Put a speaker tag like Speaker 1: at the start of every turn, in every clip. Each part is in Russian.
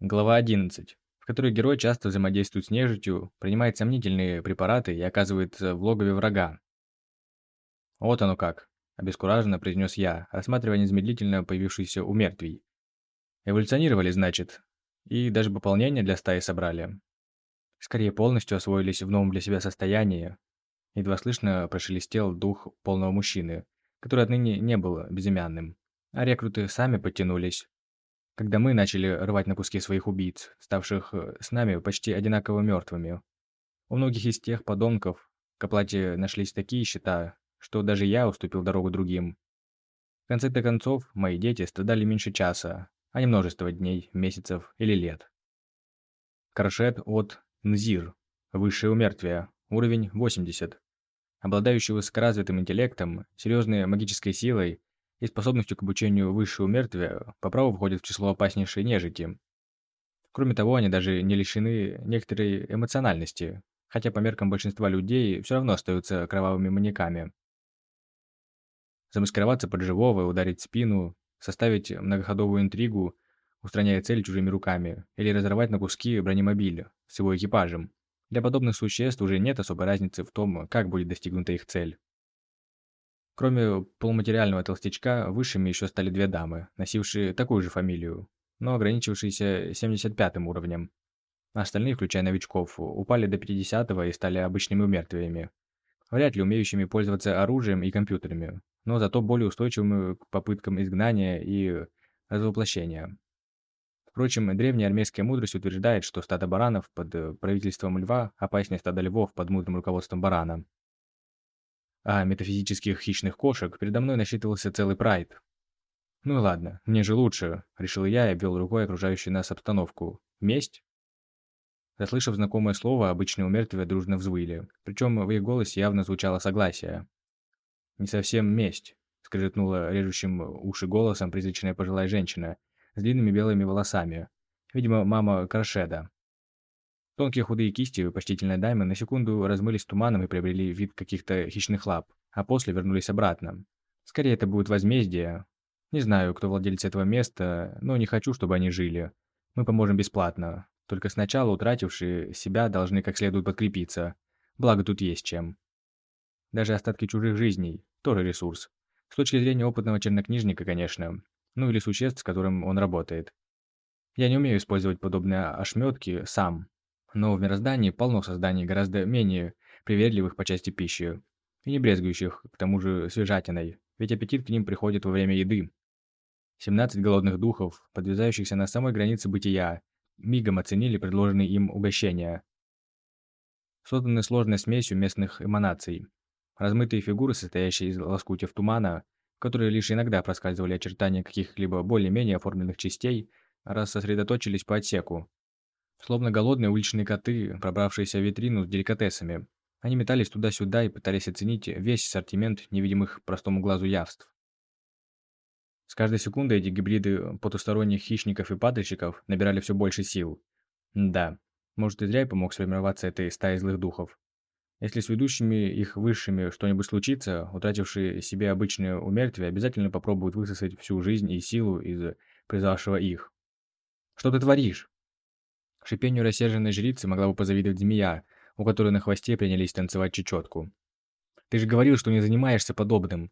Speaker 1: Глава 11, в которой герой часто взаимодействует с нежитью, принимает сомнительные препараты и оказывается в логове врага. «Вот оно как», – обескураженно произнес я, рассматривая незамедлительно появившийся у мертвей. «Эволюционировали, значит, и даже пополнение для стаи собрали. Скорее полностью освоились в новом для себя состоянии. Едва слышно прошелестел дух полного мужчины, который отныне не был безымянным. А рекруты сами подтянулись. Когда мы начали рвать на куски своих убийц, ставших э, с нами почти одинаково мертвыми. У многих из тех подонков к оплате нашлись такие счета, что даже я уступил дорогу другим. В конце-то концов, мои дети страдали меньше часа, а не множество дней, месяцев или лет. Крашет от Нзир. Высшее умертвие. Уровень 80. Обладающий высокоразвитым интеллектом, серьезной магической силой и способностью к обучению высшего умертвия, по праву входит в число опаснейшей нежити. Кроме того, они даже не лишены некоторой эмоциональности, хотя по меркам большинства людей все равно остаются кровавыми маньяками. Замаскироваться под живого, ударить спину, составить многоходовую интригу, устраняя цель чужими руками, или разорвать на куски бронемобиль с его экипажем. Для подобных существ уже нет особой разницы в том, как будет достигнута их цель. Кроме полуматериального толстячка, высшими еще стали две дамы, носившие такую же фамилию, но ограничившиеся 75-м уровнем. Остальные, включая новичков, упали до 50-го и стали обычными умертвиями, вряд ли умеющими пользоваться оружием и компьютерами, но зато более устойчивыми к попыткам изгнания и развоплощения. Впрочем, древняя армейская мудрость утверждает, что стадо баранов под правительством льва опаснее стада львов под мудрым руководством барана. А метафизических хищных кошек передо мной насчитывался целый прайд. «Ну и ладно, мне же лучше», — решил я и обвел рукой окружающую нас обстановку. «Месть?» Заслышав знакомое слово, обычные умертвия дружно взвыли, причем в их голосе явно звучало согласие. «Не совсем месть», — скрежетнула режущим уши голосом призрачная пожилая женщина с длинными белыми волосами. Видимо, мама Крашеда. Тонкие худые кисти почтительной дамы на секунду размылись туманом и приобрели вид каких-то хищных лап, а после вернулись обратно. Скорее, это будет возмездие. Не знаю, кто владелец этого места, но не хочу, чтобы они жили. Мы поможем бесплатно. Только сначала утратившие себя должны как следует подкрепиться. Благо тут есть чем. Даже остатки чужих жизней – тоже ресурс. С точки зрения опытного чернокнижника, конечно. Ну или существ, с которым он работает. Я не умею использовать подобные ошметки сам. Но в мироздании полно созданий гораздо менее привередливых по части пищи. И не брезгующих, к тому же, свежатиной. Ведь аппетит к ним приходит во время еды. 17 голодных духов, подвязающихся на самой границе бытия, мигом оценили предложенные им угощения. Созданы сложной смесью местных эманаций, Размытые фигуры, состоящие из лоскутьев тумана, которые лишь иногда проскальзывали очертания каких-либо более-менее оформленных частей, раз сосредоточились по отсеку. Словно голодные уличные коты, пробравшиеся в витрину с деликатесами. Они метались туда-сюда и пытались оценить весь ассортимент невидимых простому глазу явств. С каждой секундой эти гибриды потусторонних хищников и падальщиков набирали все больше сил. да, может и зря я помог сформироваться этой стае злых духов. Если с ведущими их высшими что-нибудь случится, утратившие себе обычное умертвие обязательно попробуют высосать всю жизнь и силу из призвавшего их. «Что ты творишь?» Шипению рассерженной жрицы могла бы позавидовать змея, у которой на хвосте принялись танцевать чечетку. «Ты же говорил, что не занимаешься подобным!»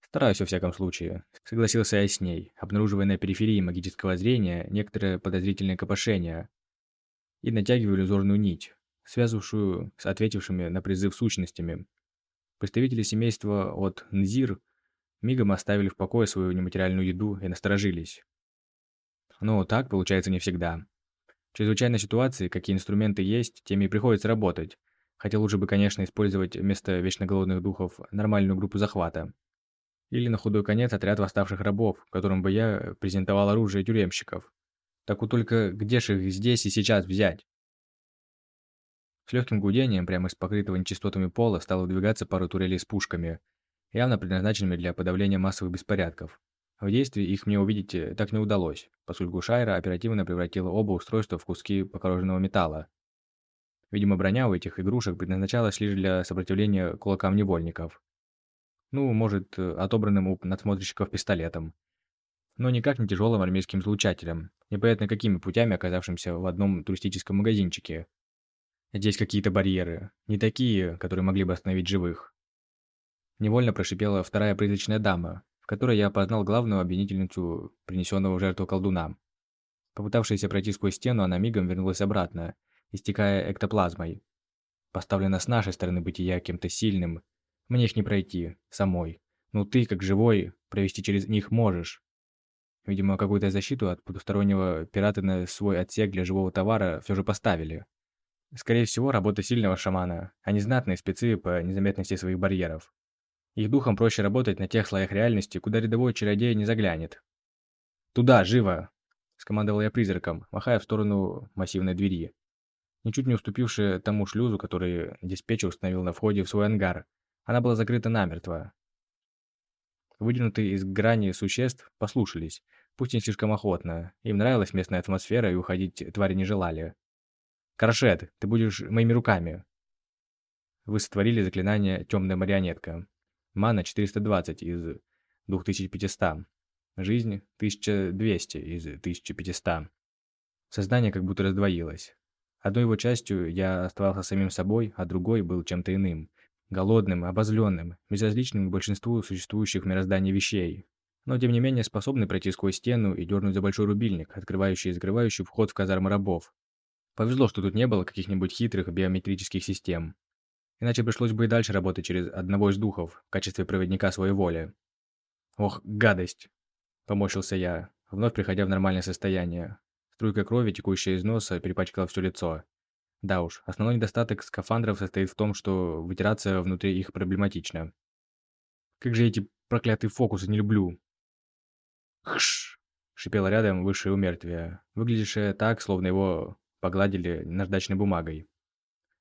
Speaker 1: «Стараюсь, во всяком случае», — согласился я с ней, обнаруживая на периферии магического зрения некоторые подозрительные копошения и натягиваю иллюзорную нить, связывавшую с ответившими на призыв сущностями. Представители семейства от Нзир мигом оставили в покое свою нематериальную еду и насторожились. Но так получается не всегда. В чрезвычайной ситуации, какие инструменты есть, теми и приходится работать. Хотя лучше бы, конечно, использовать вместо вечно голодных духов нормальную группу захвата. Или на худой конец отряд восставших рабов, которым бы я презентовал оружие тюремщиков. Так вот только где же их здесь и сейчас взять? С легким гудением прямо из покрытого нечистотами пола стало выдвигаться пару турелей с пушками, явно предназначенными для подавления массовых беспорядков. В действии их мне увидеть э, так не удалось, поскольку Шайра оперативно превратила оба устройства в куски покороженного металла. Видимо, броня у этих игрушек предназначалась лишь для сопротивления кулакам невольников. Ну, может, э, отобранным у надсмотрщиков пистолетом. но никак не тяжелым армейским излучателем, непонятно какими путями оказавшимся в одном туристическом магазинчике. Здесь какие-то барьеры, не такие, которые могли бы остановить живых. Невольно прошипела вторая призрачная дама, в которой я опознал главную обвинительницу, принесенного в жертву колдуна. Попытавшаяся пройти сквозь стену, она мигом вернулась обратно, истекая эктоплазмой. Поставлена с нашей стороны бытия кем-то сильным. Мне их не пройти, самой. Но ты, как живой, провести через них можешь. Видимо, какую-то защиту от потустороннего пирата на свой отсек для живого товара все же поставили. Скорее всего, работа сильного шамана, а не знатные спецы по незаметности своих барьеров. Их духом проще работать на тех слоях реальности, куда рядовой чародей не заглянет. «Туда, живо!» – скомандовал я призраком, махая в сторону массивной двери. Ничуть не уступившая тому шлюзу, который диспетчер установил на входе в свой ангар. Она была закрыта намертво. Выдвинутые из грани существ послушались, пусть не слишком охотно. Им нравилась местная атмосфера, и уходить твари не желали. «Каршет, ты будешь моими руками!» Вы сотворили заклинание «Темная марионетка». Мана 420 из 2500. Жизнь 1200 из 1500. Сознание как будто раздвоилось. Одной его частью я оставался самим собой, а другой был чем-то иным. Голодным, обозленным, безразличным к большинству существующих в мироздании вещей. Но тем не менее способный пройти сквозь стену и дернуть за большой рубильник, открывающий и закрывающий вход в казармы рабов. Повезло, что тут не было каких-нибудь хитрых биометрических систем. Иначе пришлось бы и дальше работать через одного из духов в качестве проводника своей воли. «Ох, гадость!» – поморщился я, вновь приходя в нормальное состояние. Струйка крови, текущая из носа, перепачкала все лицо. Да уж, основной недостаток скафандров состоит в том, что вытираться внутри их проблематично. Как же эти проклятые фокусы не люблю. «Хш!» – шипело рядом высшее умертвие, выглядящее так, словно его погладили наждачной бумагой.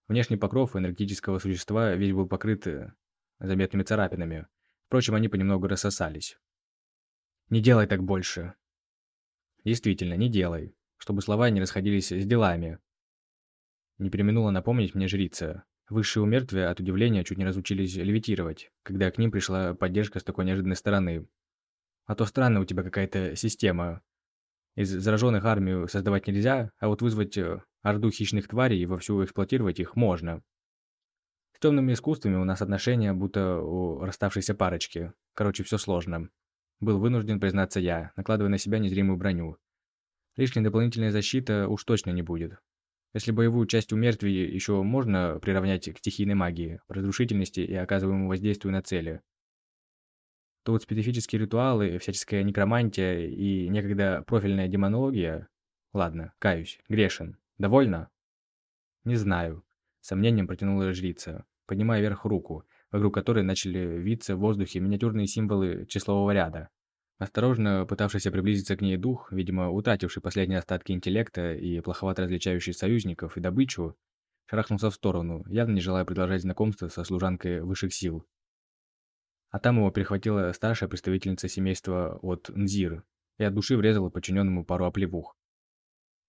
Speaker 1: Внешний покров энергетического существа весь был покрыт э, заметными царапинами. Впрочем, они понемногу рассосались. «Не делай так больше!» «Действительно, не делай, чтобы слова не расходились с делами». Не переминула напомнить мне жрица. Высшие у мертвия от удивления чуть не разучились левитировать, когда к ним пришла поддержка с такой неожиданной стороны. «А то странная у тебя какая-то система. Из зараженных армию создавать нельзя, а вот вызвать э, орду хищных тварей и вовсю эксплуатировать их можно. С темными искусствами у нас отношения будто у расставшейся парочки. Короче, все сложно. Был вынужден признаться я, накладывая на себя незримую броню. Лишняя дополнительная защита уж точно не будет. Если боевую часть у мертвей еще можно приравнять к стихийной магии, разрушительности и оказываемому воздействию на цели, то вот специфические ритуалы, всяческая некромантия и некогда профильная демонология... Ладно, каюсь, грешен. Довольно? Не знаю. Сомнением протянула жрица, поднимая вверх руку, вокруг которой начали виться в воздухе миниатюрные символы числового ряда. Осторожно пытавшийся приблизиться к ней дух, видимо, утративший последние остатки интеллекта и плоховато различающий союзников и добычу, шарахнулся в сторону, явно не желая продолжать знакомство со служанкой высших сил. А там его перехватила старшая представительница семейства от Нзир и от души врезала подчиненному пару оплевух.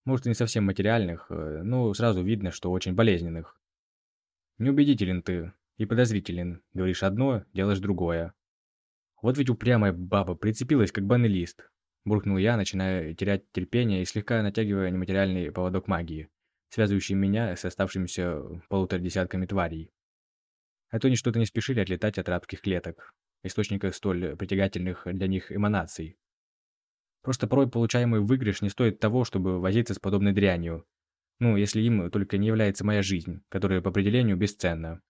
Speaker 1: Может, и не совсем материальных, э, но сразу видно, что очень болезненных. Неубедителен ты и подозрителен. Говоришь одно, делаешь другое. Вот ведь упрямая баба прицепилась, как банный. Буркнул я, начиная терять терпение и слегка натягивая нематериальный поводок магии, связывающий меня с оставшимися полутора десятками тварей. А то они что-то не спешили отлетать от рабских клеток, источника столь притягательных для них эманаций. Просто порой получаемый выигрыш не стоит того, чтобы возиться с подобной дрянью. Ну, если им только не является моя жизнь, которая по определению бесценна.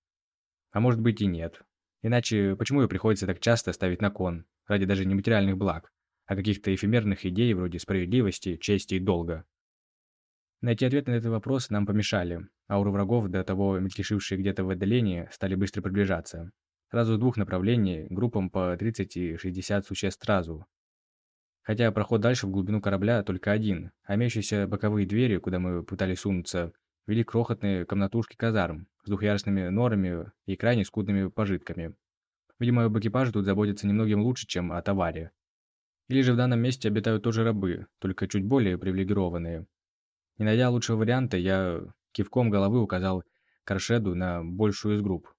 Speaker 1: А может быть и нет. Иначе почему ее приходится так часто ставить на кон, ради даже не материальных благ, а каких-то эфемерных идей вроде справедливости, чести и долга? Найти ответ на этот вопрос нам помешали. Ауры врагов, до того мельтешившие где-то в отдалении, стали быстро приближаться. Сразу с двух направлений, группам по 30 и 60 существ сразу, Хотя проход дальше в глубину корабля только один, а имеющиеся боковые двери, куда мы пытались сунуться, вели крохотные комнатушки казарм с двухъярусными норами и крайне скудными пожитками. Видимо, об экипаже тут заботятся немногим лучше, чем о товаре. Или же в данном месте обитают тоже рабы, только чуть более привилегированные. Не найдя лучшего варианта, я кивком головы указал Каршеду на большую из групп.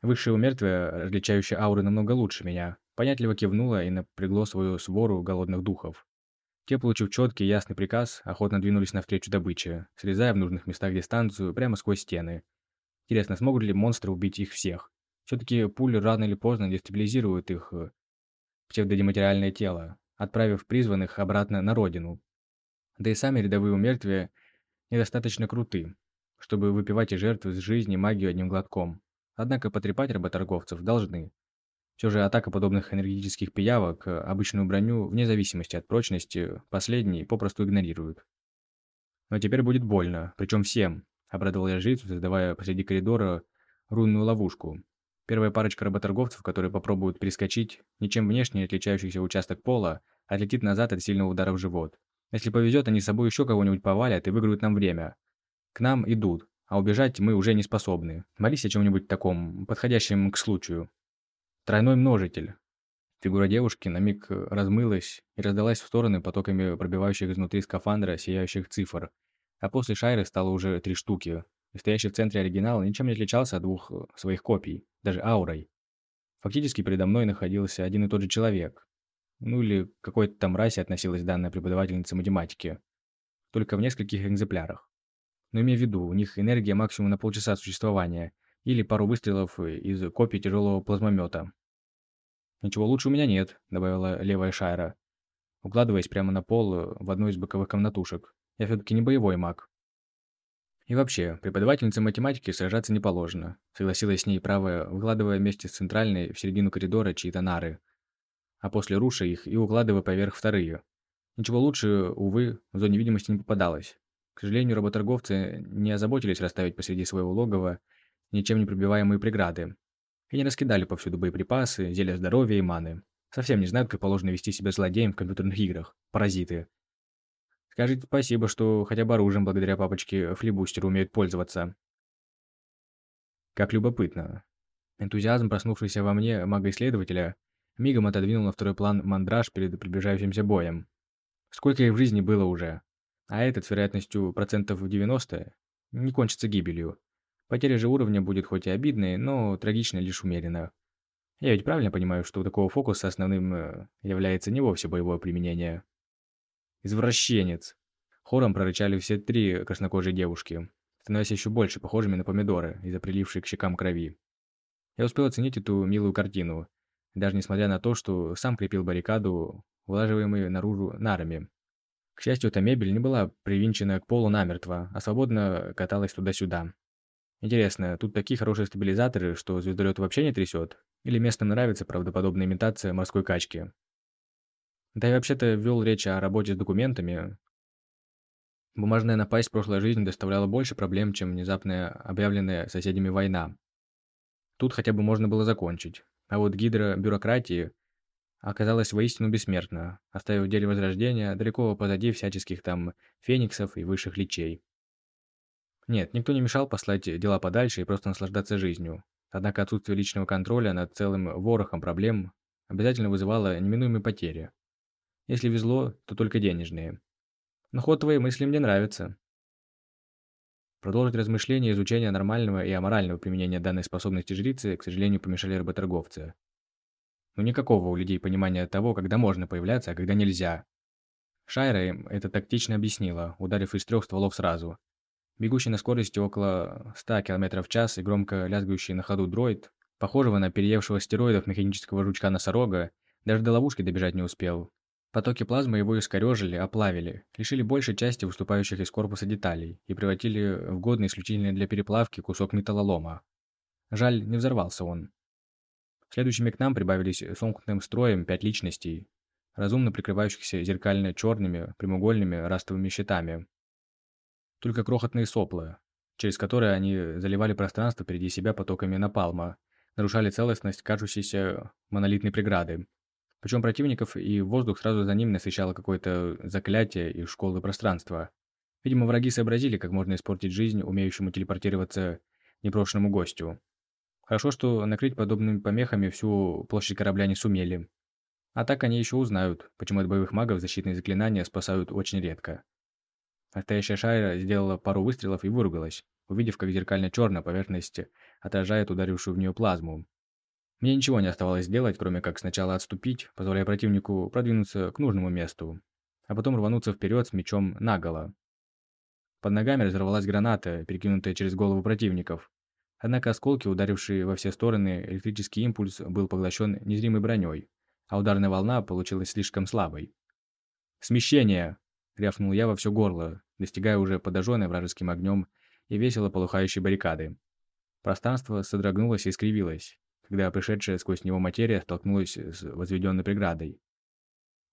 Speaker 1: Высшее у мертвия, различающее ауры намного лучше меня, понятливо кивнуло и напрягло свою свору голодных духов. Те, получив четкий и ясный приказ, охотно двинулись навстречу добыче, срезая в нужных местах дистанцию прямо сквозь стены. Интересно, смогут ли монстры убить их всех? Все-таки пули рано или поздно дестабилизируют их э, псевдодематериальное тело, отправив призванных обратно на родину. Да и сами рядовые умертвия недостаточно круты, чтобы выпивать из жертв из жизни магию одним глотком. Однако потрепать работорговцев должны. Все же атака подобных энергетических пиявок э, обычную броню, вне зависимости от прочности, последние попросту игнорируют. Но теперь будет больно, причем всем, обрадовал я жрицу, создавая посреди коридора рунную ловушку. Первая парочка работорговцев, которые попробуют перескочить, ничем внешне не отличающийся участок пола, отлетит назад от сильного удара в живот. Если повезет, они с собой еще кого-нибудь повалят и выиграют нам время. К нам идут, а убежать мы уже не способны. Молись о чем-нибудь таком, подходящем к случаю. Тройной множитель. Фигура девушки на миг размылась и раздалась в стороны потоками пробивающих изнутри скафандра сияющих цифр. А после Шайры стало уже три штуки. И стоящий в центре оригинал ничем не отличался от двух своих копий, даже аурой. Фактически передо мной находился один и тот же человек. Ну или какой-то там расе относилась данная преподавательница математики. Только в нескольких экземплярах. Но имея в виду, у них энергия максимум на полчаса существования – или пару выстрелов из копий тяжелого плазмомета. «Ничего лучше у меня нет», — добавила левая Шайра, укладываясь прямо на пол э, в одну из боковых комнатушек. «Я все-таки не боевой маг». «И вообще, преподавательнице математики сражаться не положено», — согласилась с ней правая, выкладывая вместе с центральной в середину коридора чьи-то нары, а после руша их и укладывая поверх вторые. Ничего лучше, увы, в зоне видимости не попадалось. К сожалению, работорговцы не озаботились расставить посреди своего логова ничем не пробиваемые преграды, и не раскидали повсюду боеприпасы, зелья здоровья и маны. Совсем не знают, как положено вести себя злодеем в компьютерных играх. Паразиты. Скажите спасибо, что хотя бы оружием благодаря папочке флибустеру умеют пользоваться. Как любопытно. Энтузиазм, проснувшийся во мне мага-исследователя, мигом отодвинул на второй план мандраж перед приближающимся боем. Сколько их в жизни было уже? А этот, с вероятностью процентов 90, не кончится гибелью. Потеря же уровня будет хоть и обидной, но трагичной лишь умеренно. Я ведь правильно понимаю, что у такого фокуса основным э, является не вовсе боевое применение. «Извращенец!» Хором прорычали все три краснокожие девушки, становясь еще больше похожими на помидоры из-за прилившей к щекам крови. Я успел оценить эту милую картину, даже несмотря на то, что сам крепил баррикаду, улаживаемую наружу нарами. К счастью, эта мебель не была привинчена к полу намертво, а свободно каталась туда-сюда, Интересно, тут такие хорошие стабилизаторы, что звездолет вообще не трясет? Или местным нравится правдоподобная имитация морской качки? Да и вообще-то вел речь о работе с документами. Бумажная напасть в прошлой жизни доставляла больше проблем, чем внезапная объявленная соседями война. Тут хотя бы можно было закончить. А вот гидра бюрократии оказалась воистину бессмертна, оставив в деле Возрождения далеко позади всяческих там фениксов и высших личей. Нет, никто не мешал послать дела подальше и просто наслаждаться жизнью. Однако отсутствие личного контроля над целым ворохом проблем обязательно вызывало неминуемые потери. Если везло, то только денежные. Но ход твоей мысли мне нравится. Продолжить размышления и изучение нормального и аморального применения данной способности жрицы, к сожалению, помешали работорговцы. Но никакого у людей понимания того, когда можно появляться, а когда нельзя. Шайра им это тактично объяснила, ударив из трех стволов сразу. Бегущий на скорости около 100 км в час и громко лязгающий на ходу дроид, похожего на переевшего стероидов механического жучка-носорога, даже до ловушки добежать не успел. Потоки плазмы его искорежили, оплавили, лишили большей части выступающих из корпуса деталей и превратили в годный исключительно для переплавки кусок металлолома. Жаль, не взорвался он. Следующими к нам прибавились сомкнутым строем пять личностей, разумно прикрывающихся зеркально-черными прямоугольными растовыми щитами, только крохотные сопла, через которые они заливали пространство впереди себя потоками напалма, нарушали целостность кажущейся монолитной преграды. Причем противников и воздух сразу за ним насыщало какое-то заклятие из школы пространства. Видимо, враги сообразили, как можно испортить жизнь умеющему телепортироваться непрошенному гостю. Хорошо, что накрыть подобными помехами всю площадь корабля не сумели. А так они еще узнают, почему от боевых магов защитные заклинания спасают очень редко. Настоящая Шайра сделала пару выстрелов и выругалась, увидев, как зеркально-черная поверхность отражает ударившую в нее плазму. Мне ничего не оставалось делать, кроме как сначала отступить, позволяя противнику продвинуться к нужному месту, а потом рвануться вперед с мечом наголо. Под ногами разорвалась граната, перекинутая через голову противников. Однако осколки, ударившие во все стороны, электрический импульс был поглощен незримой броней, а ударная волна получилась слишком слабой. «Смещение!» — рявкнул я во все горло, достигая уже подожженной вражеским огнем и весело полыхающей баррикады. Пространство содрогнулось и искривилось когда пришедшая сквозь него материя столкнулась с возведенной преградой.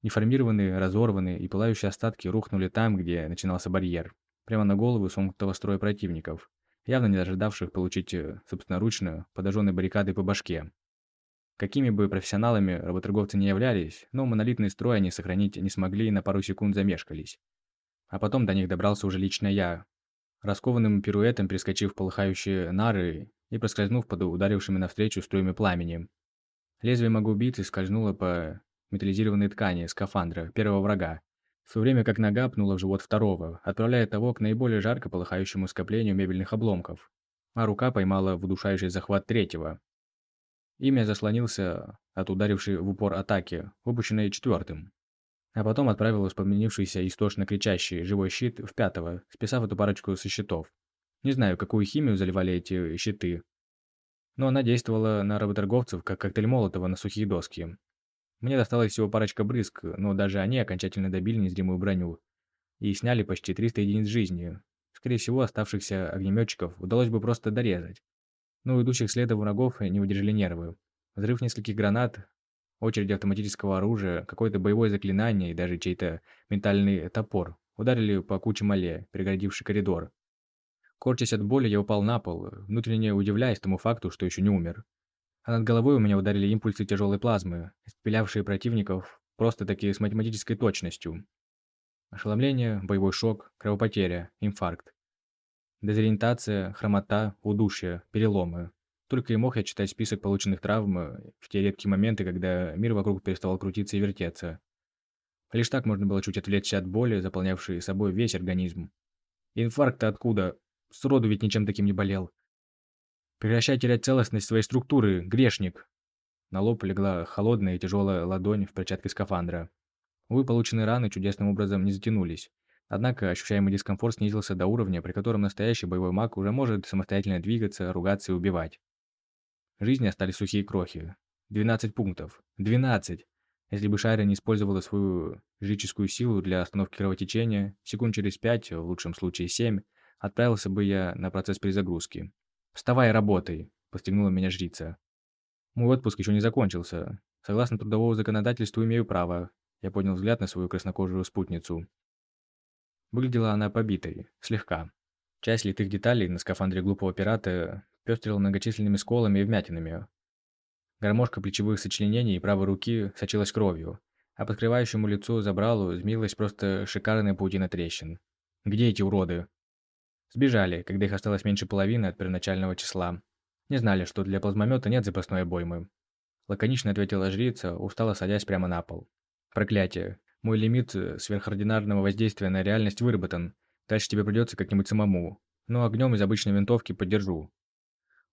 Speaker 1: Неформированные, разорванные и пылающие остатки рухнули там, где начинался барьер, прямо на голову сомкнутого строя противников, явно не ожидавших получить э, собственноручно подожженной баррикадой по башке. Какими бы профессионалами работорговцы не являлись, но монолитный строй они сохранить не смогли и на пару секунд замешкались. А потом до них добрался уже лично я, раскованным пируэтом перескочив полыхающие нары и проскользнув под ударившими навстречу струями пламени. Лезвие магубицы скользнуло по металлизированной ткани скафандра первого врага, в то время как нога пнула в живот второго, отправляя того к наиболее жарко полыхающему скоплению мебельных обломков, а рука поймала в удушающий захват третьего. Имя заслонился от ударившей в упор атаки, выпущенной четвертым. А потом отправил воспламенившийся истошно кричащий живой щит в пятого, списав эту парочку со щитов. Не знаю, какую химию заливали эти щиты, но она действовала на работорговцев, как коктейль Молотова на сухие доски. Мне досталось всего парочка брызг, но даже они окончательно добили незримую броню и сняли почти 300 единиц жизни. Скорее всего, оставшихся огнеметчиков удалось бы просто дорезать. Но у идущих следом врагов не выдержали нервы. Взрыв нескольких гранат, очередь автоматического оружия, какое-то боевое заклинание и даже чей-то ментальный топор ударили по куче мале, перегородивший коридор. Корчась от боли, я упал на пол, внутренне удивляясь тому факту, что еще не умер. А над головой у меня ударили импульсы тяжелой плазмы, испилявшие противников просто-таки с математической точностью. Ошеломление, боевой шок, кровопотеря, инфаркт. Дезориентация, хромота, удушье, переломы. Только и мог я читать список полученных травм в те редкие моменты, когда мир вокруг переставал крутиться и вертеться. Лишь так можно было чуть отвлечься от боли, заполнявшей собой весь организм. Инфаркт-то откуда? Сроду ведь ничем таким не болел. Прекращай терять целостность своей структуры, грешник. На лоб легла холодная и тяжелая ладонь в перчатке скафандра. Увы, полученные раны чудесным образом не затянулись. Однако ощущаемый дискомфорт снизился до уровня, при котором настоящий боевой маг уже может самостоятельно двигаться, ругаться и убивать. Жизни остались сухие крохи. 12 пунктов. 12! Если бы Шайра не использовала свою жрическую силу для остановки кровотечения, секунд через 5, в лучшем случае 7, отправился бы я на процесс перезагрузки. «Вставай работай», – постигнула меня жрица. Мой отпуск еще не закончился. Согласно трудовому законодательству имею право. Я поднял взгляд на свою краснокожую спутницу. Выглядела она побитой, слегка. Часть литых деталей на скафандре глупого пирата пестрила многочисленными сколами и вмятинами. Гармошка плечевых сочленений правой руки сочилась кровью, а под скрывающему лицо забралу змеилась просто шикарная паутина трещин. «Где эти уроды?» Сбежали, когда их осталось меньше половины от первоначального числа. Не знали, что для плазмомета нет запасной обоймы. Лаконично ответила жрица, устало садясь прямо на пол. Проклятие. Мой лимит э, сверхординарного воздействия на реальность выработан. Дальше тебе придется как-нибудь самому. Но огнем из обычной винтовки поддержу.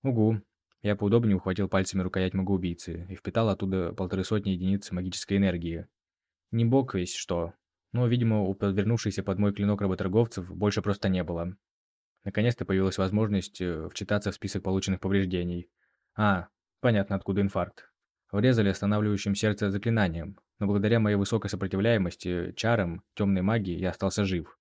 Speaker 1: Угу. Я поудобнее ухватил пальцами рукоять магоубийцы и впитал оттуда полторы сотни единиц магической энергии. Не бог весь что. Но, видимо, у подвернувшихся под мой клинок работорговцев больше просто не было. Наконец-то появилась возможность э, вчитаться в список полученных повреждений. А, понятно, откуда инфаркт. Врезали останавливающим сердце заклинанием, но благодаря моей высокой сопротивляемости чарам темной магии я остался жив.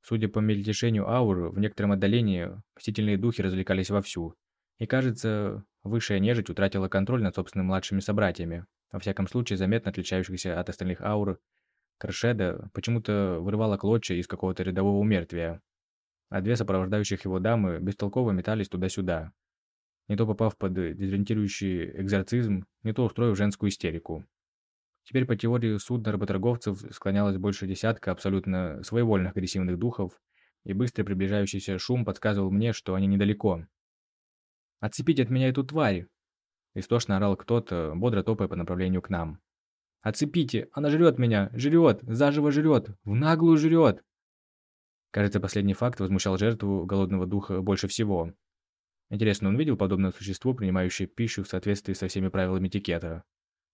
Speaker 1: Судя по мельтешению аур, в некотором отдалении мстительные духи развлекались вовсю. И кажется, высшая нежить утратила контроль над собственными младшими собратьями, во всяком случае заметно отличающихся от остальных аур. Кршеда почему-то вырывала клочья из какого-то рядового умертвия, а две сопровождающих его дамы бестолково метались туда-сюда, не то попав под дезориентирующий экзорцизм, не то устроив женскую истерику. Теперь по теории судна работорговцев склонялось больше десятка абсолютно своевольных агрессивных духов, и быстро приближающийся шум подсказывал мне, что они недалеко. «Отцепите от меня эту тварь!» Истошно орал кто-то, бодро топая по направлению к нам. «Отцепите! Она жрет меня! Жрет! Заживо жрет! В наглую жрет!» Кажется, последний факт возмущал жертву голодного духа больше всего. Интересно, он видел подобное существо, принимающее пищу в соответствии со всеми правилами этикета?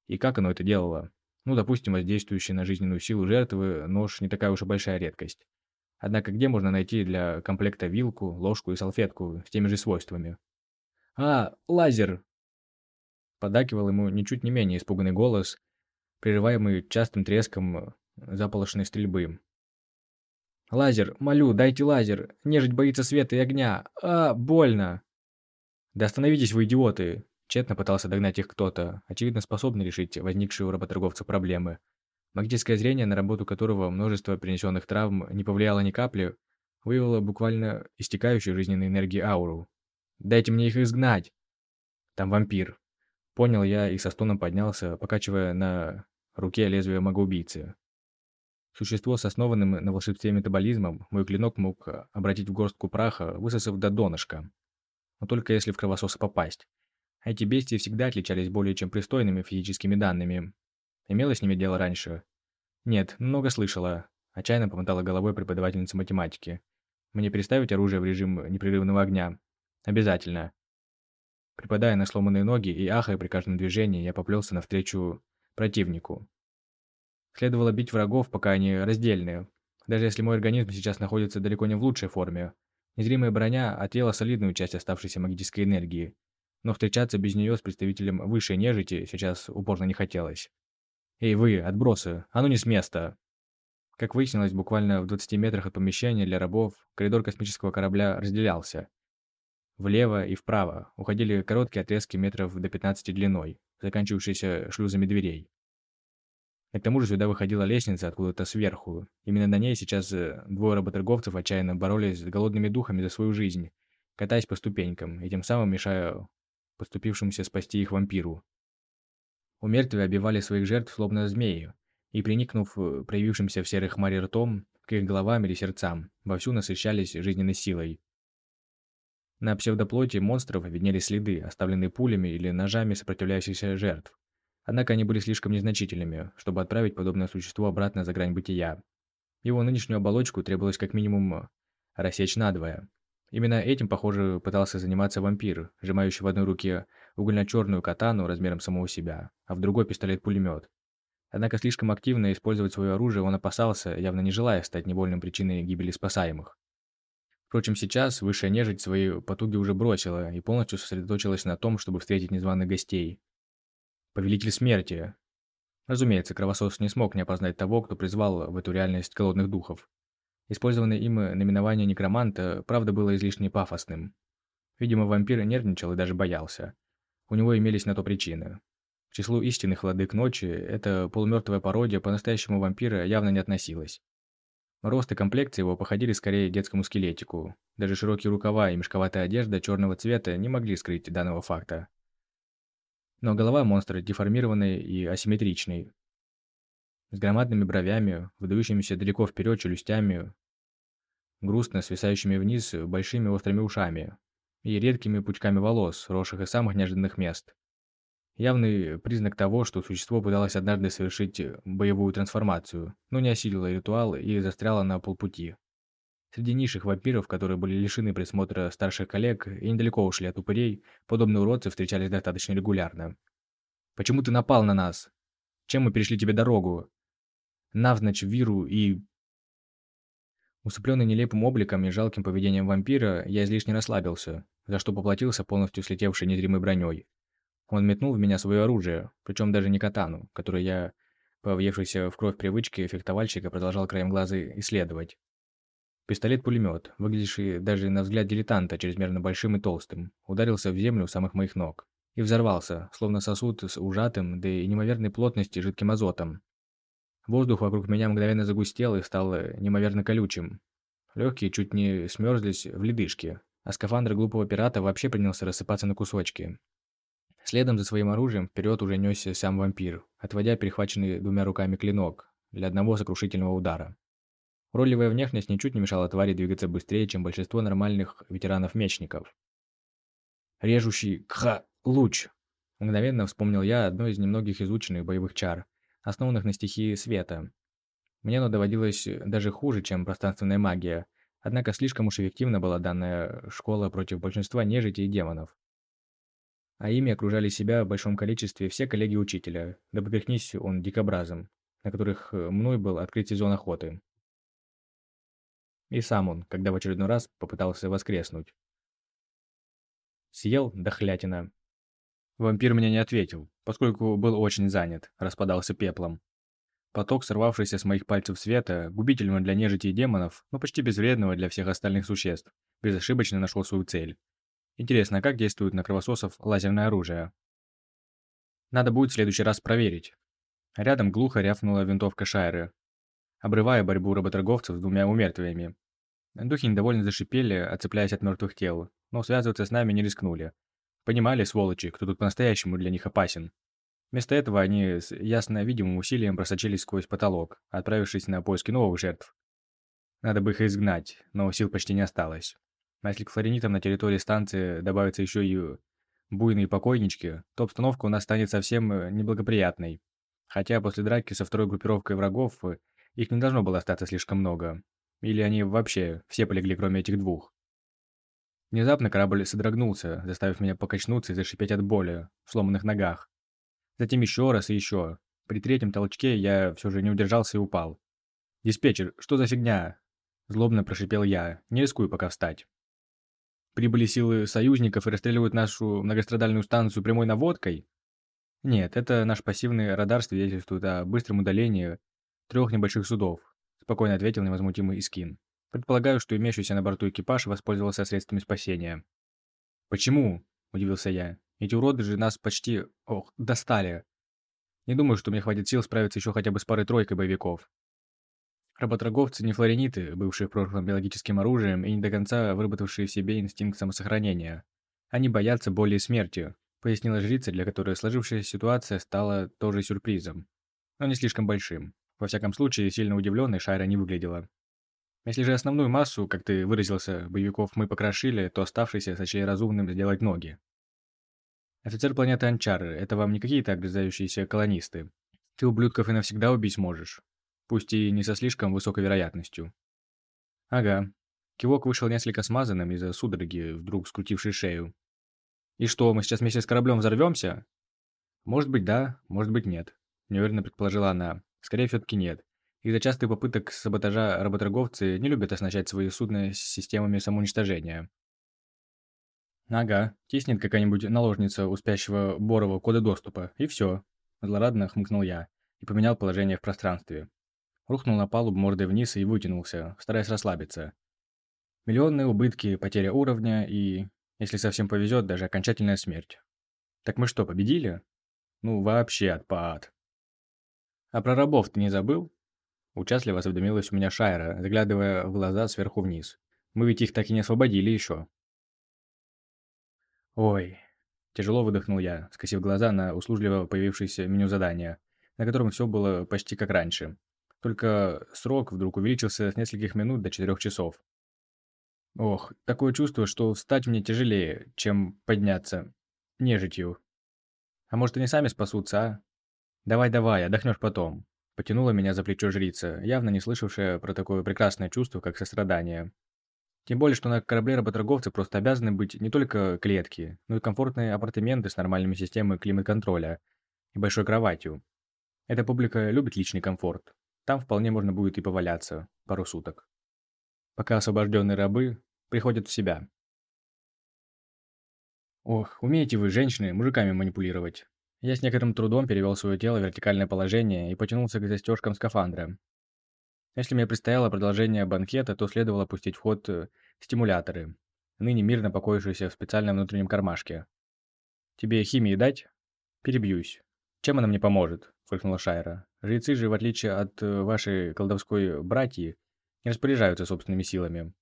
Speaker 1: И как оно это делало? Ну, допустим, воздействующий на жизненную силу жертвы нож не такая уж и большая редкость. Однако где можно найти для комплекта вилку, ложку и салфетку с теми же свойствами? «А, лазер!» Подакивал ему ничуть не менее испуганный голос, прерываемый частым треском заполошенной стрельбы. «Лазер! Молю, дайте лазер! Нежить боится света и огня! А, больно!» «Да остановитесь вы, идиоты!» Тщетно пытался догнать их кто-то, очевидно способный решить возникшие у работорговца проблемы. Магическое зрение, на работу которого множество принесенных травм не повлияло ни капли, вывело буквально истекающую жизненной энергии ауру. «Дайте мне их изгнать!» «Там вампир!» Понял я и со стоном поднялся, покачивая на руке лезвие магоубийцы. Существо с основанным на волшебстве метаболизмом, мой клинок мог обратить в горстку праха, высосав до донышка. Но только если в кровососа попасть. Эти бестии всегда отличались более чем пристойными физическими данными. Имела с ними дело раньше? Нет, много слышала. Отчаянно помотала головой преподавательница математики. Мне переставить оружие в режим непрерывного огня? Обязательно. Припадая на сломанные ноги и ахая при каждом движении, я поплелся навстречу противнику. Следовало бить врагов, пока они раздельные. Даже если мой организм сейчас находится далеко не в лучшей форме. Незримая броня отъела солидную часть оставшейся магической энергии, но встречаться без нее с представителем высшей нежити сейчас упорно не хотелось. «Эй, вы, отбросы, а ну не с места!» Как выяснилось, буквально в 20 метрах от помещения для рабов коридор космического корабля разделялся. Влево и вправо уходили короткие отрезки метров до 15 длиной, заканчивающиеся шлюзами дверей. К тому же сюда выходила лестница откуда-то сверху. Именно на ней сейчас э, двое работорговцев отчаянно боролись с голодными духами за свою жизнь, катаясь по ступенькам, и тем самым мешая поступившемуся спасти их вампиру. У мертвые обивали своих жертв словно змеи, и, приникнув э, проявившимся в серых хмаре ртом, к их головам или сердцам, вовсю насыщались жизненной силой. На псевдоплоти монстров виднелись следы, оставленные пулями или ножами сопротивляющихся жертв. Однако они были слишком незначительными, чтобы отправить подобное существо обратно за грань бытия. Его нынешнюю оболочку требовалось как минимум рассечь надвое, Именно этим, похоже, пытался заниматься вампир, сжимающий в одной руке угольно-черную катану размером самого себя, а в другой пистолет-пулемет. Однако слишком активно использовать свое оружие он опасался, явно не желая стать невольным причиной гибели спасаемых. Впрочем, сейчас высшая нежить свои потуги уже бросила и полностью сосредоточилась на том, чтобы встретить незваных гостей. Повелитель смерти. Разумеется, кровосос не смог не опознать того, кто призвал в эту реальность голодных духов. Использованное им наименование некроманта, правда, было излишне пафосным. Видимо, вампир нервничал и даже боялся. У него имелись на то причины. К числу истинных владык ночи эта полумертвая пародия по-настоящему вампира явно не относилась. Рост и комплекция его походили скорее детскому скелетику. Даже широкие рукава и мешковатая одежда черного цвета не могли скрыть данного факта. Но голова монстра деформированной и асимметричной, с громадными бровями, выдающимися далеко вперед челюстями, грустно свисающими вниз большими острыми ушами и редкими пучками волос, росших из самых неожиданных мест. Явный признак того, что существо пыталось однажды совершить боевую трансформацию, но не осилило ритуал и застряло на полпути. Среди низших вампиров, которые были лишены присмотра старших коллег и недалеко ушли от упырей, подобные уродцы встречались достаточно регулярно. «Почему ты напал на нас? Чем мы перешли тебе дорогу?» навзничь Виру и... Усыпленный нелепым обликом и жалким поведением вампира, я излишне расслабился, за что поплатился полностью слетевшей незримой броней. Он метнул в меня свое оружие, причем даже не катану, которую я, по въевшейся в кровь привычке фехтовальщика, продолжал краем глаза исследовать. Пистолет-пулемет, выглядевший даже на взгляд дилетанта чрезмерно большим и толстым, ударился в землю у самых моих ног и взорвался, словно сосуд с ужатым, да и неимоверной плотности жидким азотом, Воздух вокруг меня мгновенно загустел и стал э, неимоверно колючим. Легкие чуть не смерзлись в ледышке, а скафандр глупого пирата вообще принялся рассыпаться на кусочки. Следом за своим оружием вперед уже несся сам вампир, отводя перехваченный двумя руками клинок для одного сокрушительного удара. Ролевая внешность ничуть не мешала твари двигаться быстрее, чем большинство нормальных ветеранов-мечников. Режущий кха луч. Мгновенно вспомнил я одно из немногих изученных боевых чар, основанных на стихии света. Мне оно доводилось даже хуже, чем пространственная магия, Однако слишком уж эффективна была данная школа против большинства нежити и демонов. А ими окружали себя в большом количестве все коллеги учителя, дабы прикнись он дикобразом, на которых мной был открыт сезон охоты. И сам он, когда в очередной раз попытался воскреснуть. Съел дохлятина. Вампир мне не ответил, поскольку был очень занят, распадался пеплом. Поток, сорвавшийся с моих пальцев света, губительного для нежити и демонов, но почти безвредного для всех остальных существ, безошибочно нашел свою цель. Интересно, как действует на кровососов лазерное оружие? Надо будет в следующий раз проверить. Рядом глухо рявкнула винтовка Шайры, обрывая борьбу работорговцев с двумя умертвиями. Духи недовольно зашипели, отцепляясь от мертвых тел, но связываться с нами не рискнули. Понимали, сволочи, кто тут по-настоящему для них опасен. Вместо этого они с ясно видимым усилием просочились сквозь потолок, отправившись на поиски новых жертв. Надо бы их изгнать, но сил почти не осталось. А если к флоренитам на территории станции добавятся еще и буйные покойнички, то обстановка у нас станет совсем э, неблагоприятной. Хотя после драки со второй группировкой врагов э, их не должно было остаться слишком много. Или они вообще все полегли, кроме этих двух. Внезапно корабль содрогнулся, заставив меня покачнуться и зашипеть от боли в сломанных ногах. Затем еще раз и еще. При третьем толчке я все же не удержался и упал. «Диспетчер, что за фигня?» Злобно прошипел я, не рискую пока встать. Прибыли силы союзников и расстреливают нашу многострадальную станцию прямой наводкой? Нет, это наш пассивный радар свидетельствует о быстром удалении трех небольших судов, спокойно ответил невозмутимый Искин. Предполагаю, что имеющийся на борту экипаж воспользовался средствами спасения. Почему? Удивился я. Эти уроды же нас почти... Ох, достали. Не думаю, что мне хватит сил справиться еще хотя бы с парой-тройкой боевиков. Работорговцы не флорениты, бывшие в прошлом биологическим оружием и не до конца выработавшие в себе инстинкт самосохранения. Они боятся боли и смерти, пояснила жрица, для которой сложившаяся ситуация стала тоже сюрпризом. Но не слишком большим. Во всяком случае, сильно удивленной Шайра не выглядела. Если же основную массу, как ты выразился, боевиков мы покрошили, то оставшиеся сочли разумным сделать ноги. Офицер планеты Анчары, это вам не какие-то огрызающиеся колонисты. Ты ублюдков и навсегда убить можешь. Пусть и не со слишком высокой вероятностью. Ага. Кивок вышел несколько смазанным из-за судороги, вдруг скрутившей шею. И что, мы сейчас вместе с кораблем взорвемся? Может быть, да, может быть, нет. Неуверенно предположила она. Скорее, все-таки нет. Из-за частых попыток саботажа работорговцы не любят оснащать свои судна системами самоуничтожения. Ага, тиснет какая-нибудь наложница у спящего Борова кода доступа, и все. Злорадно хмыкнул я и поменял положение в пространстве. Рухнул на палубу мордой вниз и вытянулся, стараясь расслабиться. Миллионные убытки, потеря уровня и, если совсем повезет, даже окончательная смерть. Так мы что, победили? Ну, вообще отпад. А про рабов ты не забыл? Участливо осведомилась у меня Шайра, заглядывая в глаза сверху вниз. Мы ведь их так и не освободили еще. «Ой...» Тяжело выдохнул я, скосив глаза на услужливо появившееся меню задания, на котором все было почти как раньше. Только срок вдруг увеличился с нескольких минут до четырех часов. Ох, такое чувство, что встать мне тяжелее, чем подняться. Нежитью. А может, они сами спасутся, а? Давай-давай, отдохнешь потом. Потянула меня за плечо жрица, явно не слышавшая про такое прекрасное чувство, как сострадание. Тем более, что на корабле работорговцы просто обязаны быть не только клетки, но и комфортные апартаменты с нормальными системами климат-контроля и большой кроватью. Эта публика любит личный комфорт. Там вполне можно будет и поваляться пару суток. Пока освобожденные рабы приходят в себя. Ох, умеете вы, женщины, мужиками манипулировать. Я с некоторым трудом перевел свое тело в вертикальное положение и потянулся к застежкам скафандра, если мне предстояло продолжение банкета, то следовало пустить в ход э, стимуляторы, ныне мирно покоившиеся в специальном внутреннем кармашке. «Тебе химии дать?» «Перебьюсь. Чем она мне поможет?» – фыркнула Шайра. «Жрецы же, в отличие от э, вашей колдовской братьи, не распоряжаются собственными силами».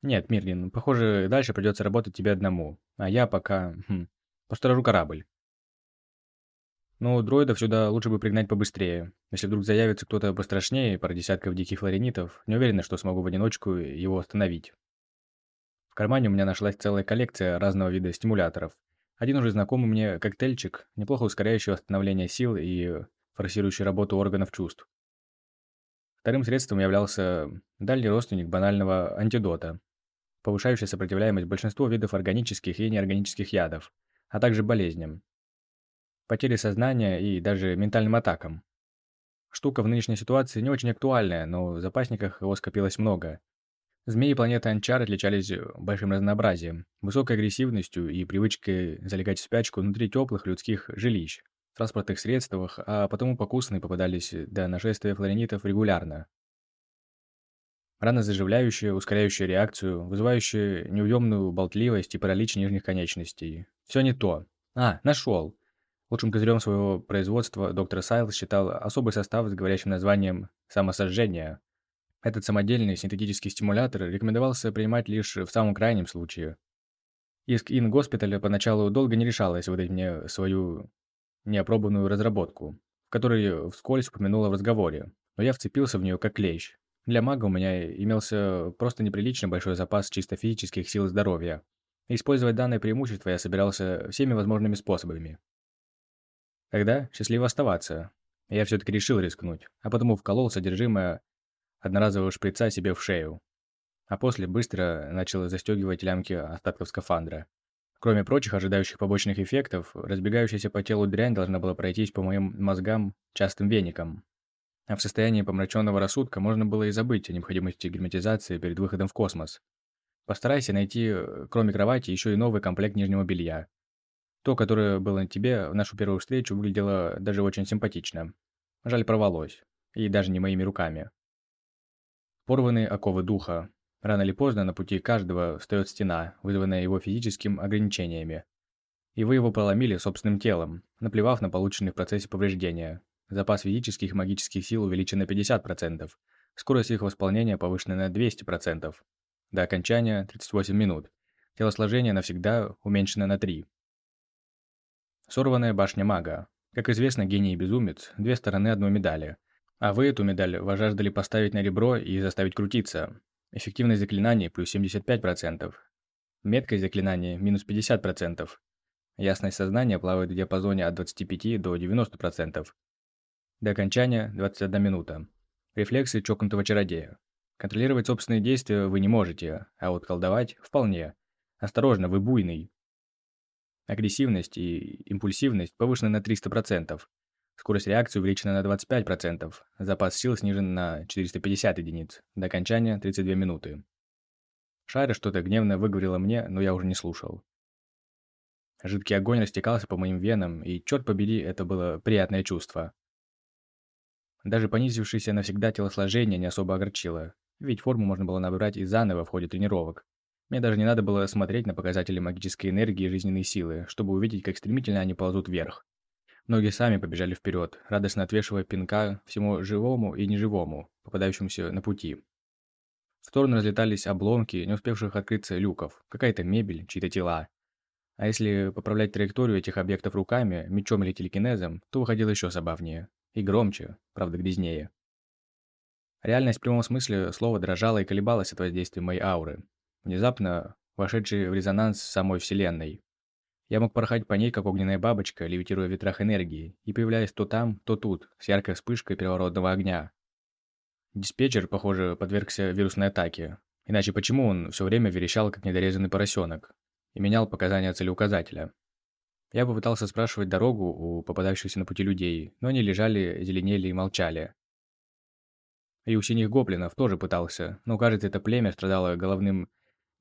Speaker 1: «Нет, Мирлин, похоже, дальше придется работать тебе одному, а я пока... Хм, посторожу корабль». Но дроидов сюда лучше бы пригнать побыстрее. Если вдруг заявится кто-то пострашнее, пара десятков диких флоренитов, не уверена, что смогу в одиночку его остановить. В кармане у меня нашлась целая коллекция разного вида стимуляторов. Один уже знакомый мне коктейльчик, неплохо ускоряющий восстановление сил и форсирующий работу органов чувств. Вторым средством являлся дальний родственник банального антидота, повышающий сопротивляемость большинству видов органических и неорганических ядов, а также болезням, потери сознания и даже ментальным атакам. Штука в нынешней ситуации не очень актуальная, но в запасниках его скопилось много. Змеи планеты Анчар отличались большим разнообразием, высокой агрессивностью и привычкой залегать в спячку внутри теплых людских жилищ, транспортных средствах, а потому покусные попадались до нашествия флоренитов регулярно. Рано заживляющая, ускоряющая реакцию, вызывающая неуемную болтливость и паралич нижних конечностей. Все не то. А, нашел. Лучшим козырем своего производства доктор Сайл считал особый состав с говорящим названием «самосожжение». Этот самодельный синтетический стимулятор рекомендовался принимать лишь в самом крайнем случае. Иск Ин госпиталя поначалу долго не решалась выдать мне свою неопробованную разработку, в которой вскользь упомянула в разговоре, но я вцепился в нее как клещ. Для мага у меня имелся просто неприлично большой запас чисто физических сил и здоровья. использовать данное преимущество я собирался всеми возможными способами. Тогда счастливо оставаться. Я все-таки решил рискнуть, а потому вколол содержимое одноразового шприца себе в шею. А после быстро начал застегивать лямки остатков скафандра. Кроме прочих ожидающих побочных эффектов, разбегающаяся по телу дрянь должна была пройтись по моим мозгам частым веником. А в состоянии помраченного рассудка можно было и забыть о необходимости герметизации перед выходом в космос. Постарайся найти, кроме кровати, еще и новый комплект нижнего белья. То, которое было на тебе в нашу первую встречу, выглядело даже очень симпатично. Жаль, порвалось. И даже не моими руками. Порванные оковы духа. Рано или поздно на пути каждого встает стена, вызванная его физическими ограничениями. И вы его проломили собственным телом, наплевав на полученные в процессе повреждения. Запас физических и магических сил увеличен на 50%. Скорость их восполнения повышена на 200%. До окончания 38 минут. Телосложение навсегда уменьшено на 3. Сорванная башня мага. Как известно, гений и безумец – две стороны одной медали. А вы эту медаль жаждали поставить на ребро и заставить крутиться. Эффективность заклинаний плюс 75%. Меткость заклинания минус 50%. Ясность сознания плавает в диапазоне от 25 до 90%. До окончания 21 минута. Рефлексы чокнутого чародея. Контролировать собственные действия вы не можете, а вот колдовать – вполне. Осторожно, вы буйный. Агрессивность и импульсивность повышены на 300%. Скорость реакции увеличена на 25%. Запас сил снижен на 450 единиц. До окончания 32 минуты. Шайра что-то гневно выговорила мне, но я уже не слушал. Жидкий огонь растекался по моим венам, и, черт побери, это было приятное чувство. Даже понизившееся навсегда телосложение не особо огорчило, ведь форму можно было набрать и заново в ходе тренировок. Мне даже не надо было смотреть на показатели магической энергии и жизненной силы, чтобы увидеть, как стремительно они ползут вверх. Ноги сами побежали вперед, радостно отвешивая пинка всему живому и неживому, попадающемуся на пути. В сторону разлетались обломки, не успевших открыться люков, какая-то мебель, чьи-то тела. А если поправлять траекторию этих объектов руками, мечом или телекинезом, то выходило еще забавнее. И громче, правда грязнее. Реальность в прямом смысле слова дрожала и колебалась от воздействия моей ауры, внезапно вошедший в резонанс с самой Вселенной. Я мог порхать по ней, как огненная бабочка, левитируя в ветрах энергии, и появляясь то там, то тут, с яркой вспышкой первородного огня. Диспетчер, похоже, подвергся вирусной атаке. Иначе почему он все время верещал, как недорезанный поросенок, и менял показания целеуказателя? Я попытался спрашивать дорогу у попадающихся на пути людей, но они лежали, зеленели и молчали. И у синих гоблинов тоже пытался, но кажется, это племя страдало головным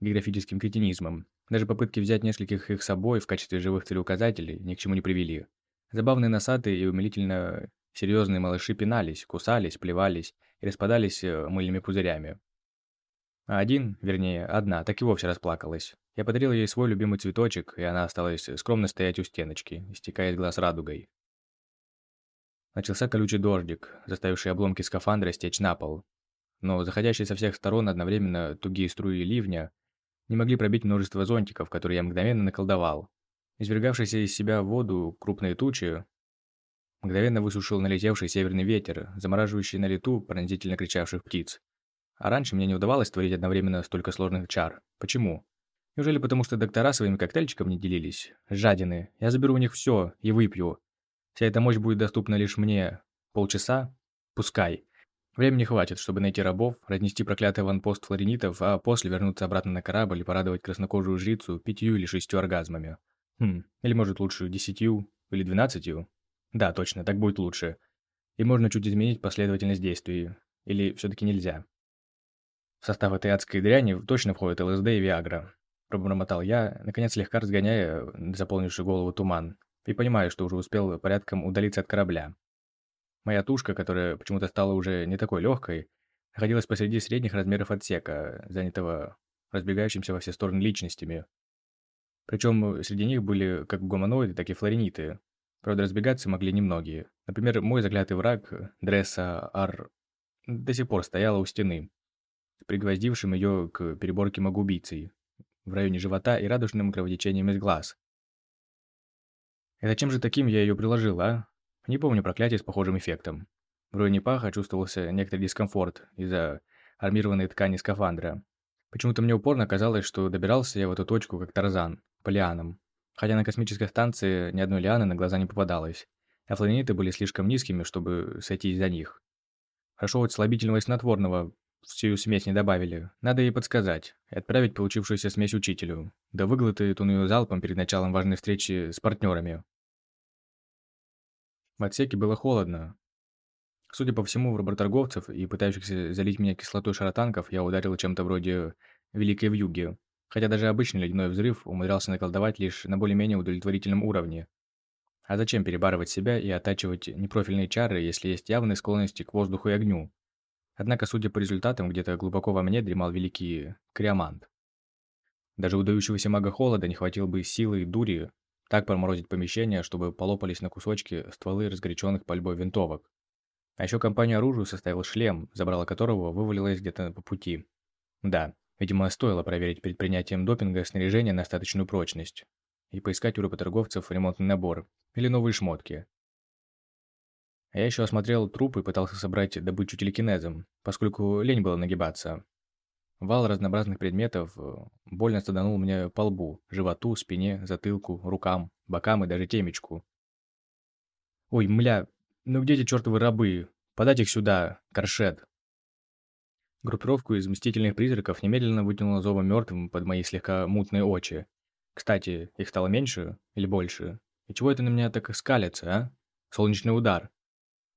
Speaker 1: географическим кретинизмом. Даже попытки взять нескольких их с собой в качестве живых целеуказателей ни к чему не привели. Забавные носатые и умилительно серьезные малыши пинались, кусались, плевались и распадались э, мыльными пузырями. А один, вернее, одна, так и вовсе расплакалась. Я подарил ей свой любимый цветочек, и она осталась скромно стоять у стеночки, истекая из глаз радугой. Начался колючий дождик, заставивший обломки скафандра стечь на пол. Но заходящие со всех сторон одновременно тугие струи ливня не могли пробить множество зонтиков, которые я мгновенно наколдовал. Извергавшийся из себя воду крупные тучи мгновенно высушил налетевший северный ветер, замораживающий на лету пронзительно кричавших птиц. А раньше мне не удавалось творить одновременно столько сложных чар. Почему? Неужели потому, что доктора своими коктейльчиками не делились? Жадины. Я заберу у них все и выпью. Вся эта мощь будет доступна лишь мне. Полчаса? Пускай. Времени хватит, чтобы найти рабов, разнести проклятый ванпост флоренитов, а после вернуться обратно на корабль и порадовать краснокожую жрицу пятью или шестью оргазмами. Хм, или может лучше десятью или двенадцатью? Да, точно, так будет лучше. И можно чуть изменить последовательность действий. Или все-таки нельзя? В состав этой адской дряни точно входит ЛСД и Виагра. Пробормотал я, наконец слегка разгоняя заполнивший голову туман, и понимаю, что уже успел порядком удалиться от корабля. Моя тушка, которая почему-то стала уже не такой легкой, находилась посреди средних размеров отсека, занятого разбегающимся во все стороны личностями. Причем среди них были как гуманоиды, так и флорениты. Правда, разбегаться могли немногие. Например, мой заклятый враг, Дресса Ар, до сих пор стояла у стены, пригвоздившим ее к переборке магубийцей в районе живота и радужным кровотечением из глаз. Это чем же таким я ее приложил, а? Не помню проклятие с похожим эффектом. В районе паха чувствовался некоторый дискомфорт из-за армированной ткани скафандра. Почему-то мне упорно казалось, что добирался я в эту точку как Тарзан, по лианам. Хотя на космической станции ни одной лианы на глаза не попадалось, а фланеты были слишком низкими, чтобы сойти из-за них. Хорошо хоть слабительного и снотворного всю смесь не добавили. Надо ей подсказать и отправить получившуюся смесь учителю. Да выглотает он ее залпом перед началом важной встречи с партнерами. В отсеке было холодно. Судя по всему, в работорговцев и пытающихся залить меня кислотой шаротанков я ударил чем-то вроде Великой Вьюги, хотя даже обычный ледяной взрыв умудрялся наколдовать лишь на более-менее удовлетворительном уровне. А зачем перебарывать себя и оттачивать непрофильные чары, если есть явные склонности к воздуху и огню? Однако, судя по результатам, где-то глубоко во мне дремал великий Криомант. Даже удающегося мага холода не хватило бы силы и дури так проморозить помещение, чтобы полопались на кусочки стволы разгоряченных пальбой винтовок. А еще компанию оружию составил шлем, забрало которого вывалилось где-то по пути. Да, видимо, стоило проверить перед принятием допинга снаряжение на остаточную прочность и поискать у работорговцев ремонтный набор или новые шмотки. А я еще осмотрел труп и пытался собрать добычу телекинезом, поскольку лень было нагибаться. Вал разнообразных предметов э, больно стаданул мне по лбу, животу, спине, затылку, рукам, бокам и даже темечку. «Ой, мля, ну где эти чертовы рабы? Подать их сюда, коршет!» Группировку из мстительных призраков немедленно вытянуло зовом мертвым под мои слегка мутные очи. Кстати, их стало меньше или больше? И чего это на меня так скалится, а? Солнечный удар.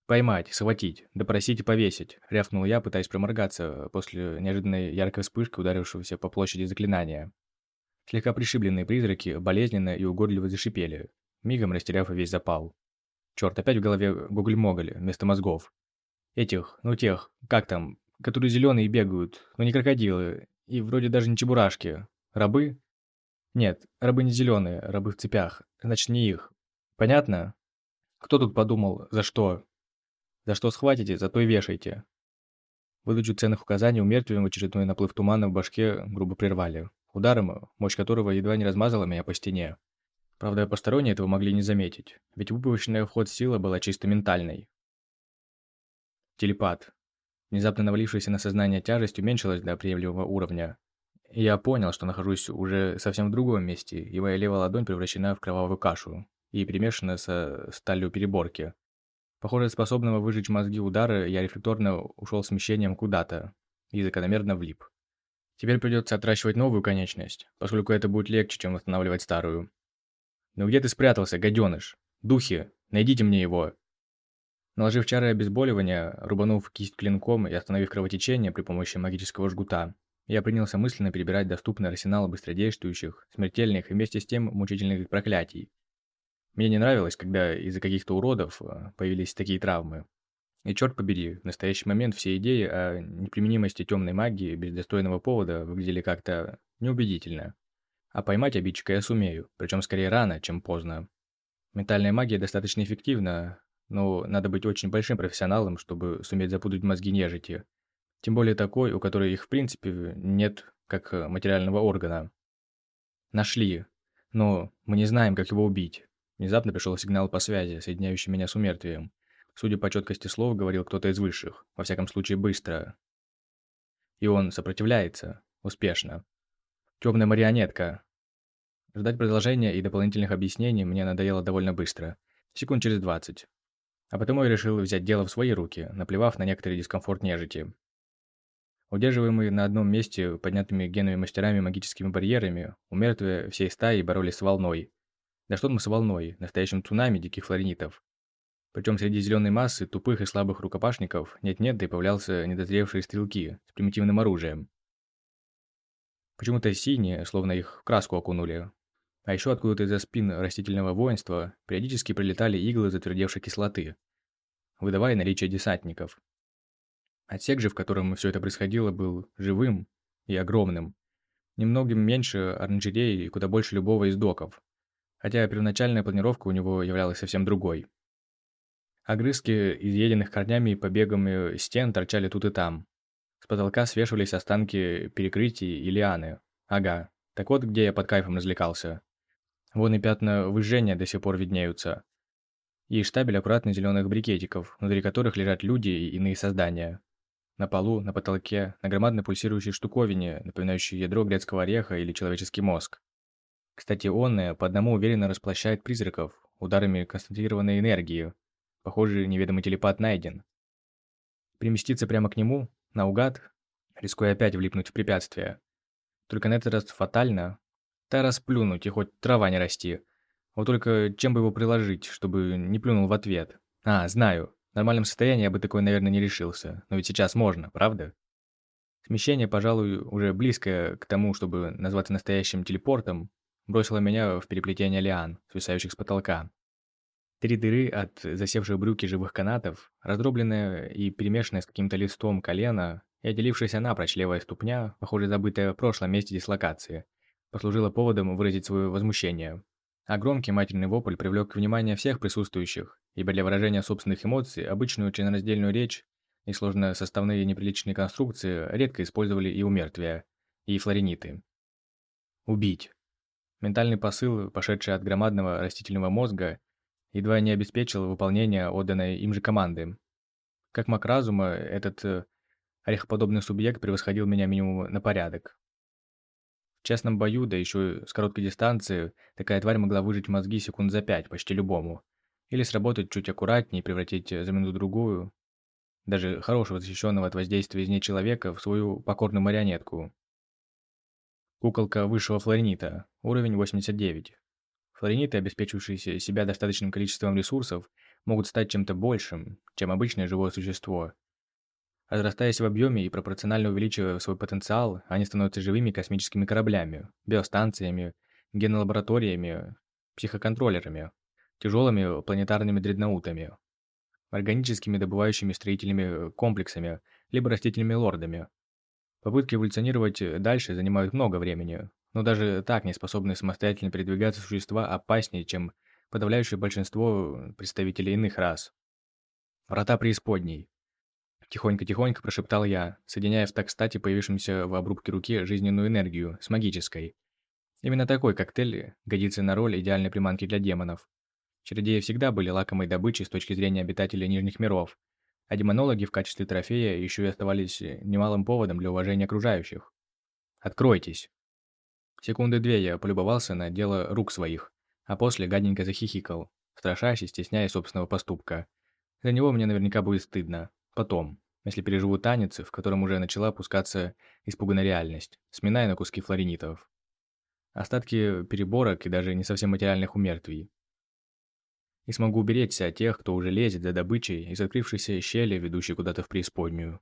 Speaker 1: «Поймать, схватить, допросить и повесить», — рявкнул я, пытаясь проморгаться после неожиданной яркой вспышки, ударившегося по площади заклинания. Слегка пришибленные призраки болезненно и угодливо зашипели, мигом растеряв весь запал. Черт, опять в голове гугль-моголь вместо мозгов. Этих, ну тех, как там, которые зеленые бегают, но не крокодилы, и вроде даже не чебурашки. Рабы? Нет, рабы не зеленые, рабы в цепях, значит не их. Понятно? Кто тут подумал, за что? За что схватите, за то и вешайте. Выдачу ценных указаний умертвием в очередной наплыв тумана в башке грубо прервали. Ударом, мощь которого едва не размазала меня по стене. Правда, посторонние этого могли не заметить, ведь выпущенная в ход сила была чисто ментальной. Телепат. Внезапно навалившаяся на сознание тяжесть уменьшилась до приемлемого уровня. И я понял, что нахожусь уже совсем в другом месте, и моя левая ладонь превращена в кровавую кашу и перемешана со сталью переборки. Похоже, способного выжечь мозги удара, я рефлекторно ушел смещением куда-то и закономерно влип. Теперь придется отращивать новую конечность, поскольку это будет легче, чем восстанавливать старую. «Ну где ты спрятался, гаденыш? Духи, найдите мне его!» Наложив чары обезболивания, рубанув кисть клинком и остановив кровотечение при помощи магического жгута, я принялся мысленно перебирать доступный арсенал быстродействующих, смертельных и вместе с тем мучительных проклятий, мне не нравилось, когда из-за каких-то уродов э, появились такие травмы. И черт побери, в настоящий момент все идеи о неприменимости темной магии без достойного повода выглядели как-то неубедительно. А поймать обидчика я сумею, причем скорее рано, чем поздно. Ментальная магия достаточно эффективна, но надо быть очень большим профессионалом, чтобы суметь запутать мозги нежити. Тем более такой, у которой их в принципе нет как материального органа. Нашли. Но мы не знаем, как его убить. Внезапно пришел сигнал по связи, соединяющий меня с умертвием. Судя по четкости слов, говорил кто-то из высших, во всяком случае быстро. И он сопротивляется. Успешно. Темная марионетка. Ждать продолжения и дополнительных объяснений мне надоело довольно быстро. Секунд через двадцать. А потому я решил взять дело в свои руки, наплевав на некоторый дискомфорт нежити. Удерживаемые на одном месте поднятыми генами мастерами магическими барьерами, у всей стаи боролись с волной. Что там с волной, настоящим цунами диких флоренитов. Причем среди зеленой массы тупых и слабых рукопашников нет-нет, да и появлялся недозревшие стрелки с примитивным оружием. Почему-то синие, словно их в краску окунули. А еще откуда-то из-за спин растительного воинства периодически прилетали иглы затвердевшей кислоты, выдавая наличие десантников. Отсек же, в котором все это происходило, был живым и огромным. Немногим меньше оранжереи и куда больше любого из доков. Хотя первоначальная планировка у него являлась совсем другой. Огрызки, изъеденных корнями и побегами стен, торчали тут и там. С потолка свешивались останки перекрытий и лианы. Ага, так вот где я под кайфом развлекался. Вон и пятна выжжения до сих пор виднеются. И штабель аккуратно зеленых брикетиков, внутри которых лежат люди и иные создания. На полу, на потолке, на громадной пульсирующей штуковине, напоминающей ядро грецкого ореха или человеческий мозг. Кстати, он по одному уверенно расплощает призраков ударами концентрированной энергии. Похоже, неведомый телепат найден. Приместиться прямо к нему, наугад, рискуя опять влипнуть в препятствие. Только на этот раз фатально. Та расплюнуть и хоть трава не расти. Вот только чем бы его приложить, чтобы не плюнул в ответ? А, знаю. В нормальном состоянии я бы такое, наверное, не решился. Но ведь сейчас можно, правда? Смещение, пожалуй, уже близкое к тому, чтобы назваться настоящим телепортом, бросило меня в переплетение лиан, свисающих с потолка. Три дыры от засевших брюки живых канатов, раздробленная и перемешанная с каким-то листом колено и отделившаяся напрочь левая ступня, похоже забытая в прошлом месте дислокации, послужила поводом выразить свое возмущение. А громкий матерный вопль привлек внимание всех присутствующих, ибо для выражения собственных эмоций обычную членораздельную речь и сложно составные неприличные конструкции редко использовали и у мертвия, и флорениты. Убить. Ментальный посыл, пошедший от громадного растительного мозга, едва не обеспечил выполнение отданной им же команды. Как маг разума, этот э, орехоподобный субъект превосходил меня минимум на порядок. В честном бою, да еще с короткой дистанции, такая тварь могла выжить мозги секунд за пять почти любому. Или сработать чуть аккуратнее и превратить за минуту-другую, даже хорошего защищенного от воздействия из ней человека, в свою покорную марионетку. Куколка высшего флоринита, уровень 89. Флорениты, обеспечивающие себя достаточным количеством ресурсов, могут стать чем-то большим, чем обычное живое существо. Разрастаясь в объеме и пропорционально увеличивая свой потенциал, они становятся живыми космическими кораблями, биостанциями, генолабораториями, психоконтроллерами, тяжелыми планетарными дредноутами, органическими добывающими строительными комплексами, либо растительными лордами. Попытки эволюционировать дальше занимают много времени, но даже так не способные самостоятельно передвигаться существа опаснее, чем подавляющее большинство представителей иных рас. Врата преисподней. Тихонько-тихонько прошептал я, соединяя в так кстати появившемся в обрубке руки жизненную энергию с магической. Именно такой коктейль годится на роль идеальной приманки для демонов. Чародеи всегда были лакомой добычей с точки зрения обитателей Нижних миров, а демонологи в качестве трофея еще и оставались немалым поводом для уважения окружающих. «Откройтесь!» Секунды две я полюбовался на дело рук своих, а после гаденько захихикал, страшась и стесняясь собственного поступка. За него мне наверняка будет стыдно. Потом, если переживу танец, в котором уже начала опускаться испуганная реальность, сминая на куски флоренитов. Остатки переборок и даже не совсем материальных умертвий. И смогу уберечься от тех, кто уже лезет за добычей из открывшейся щели, ведущей куда-то в преисподнюю.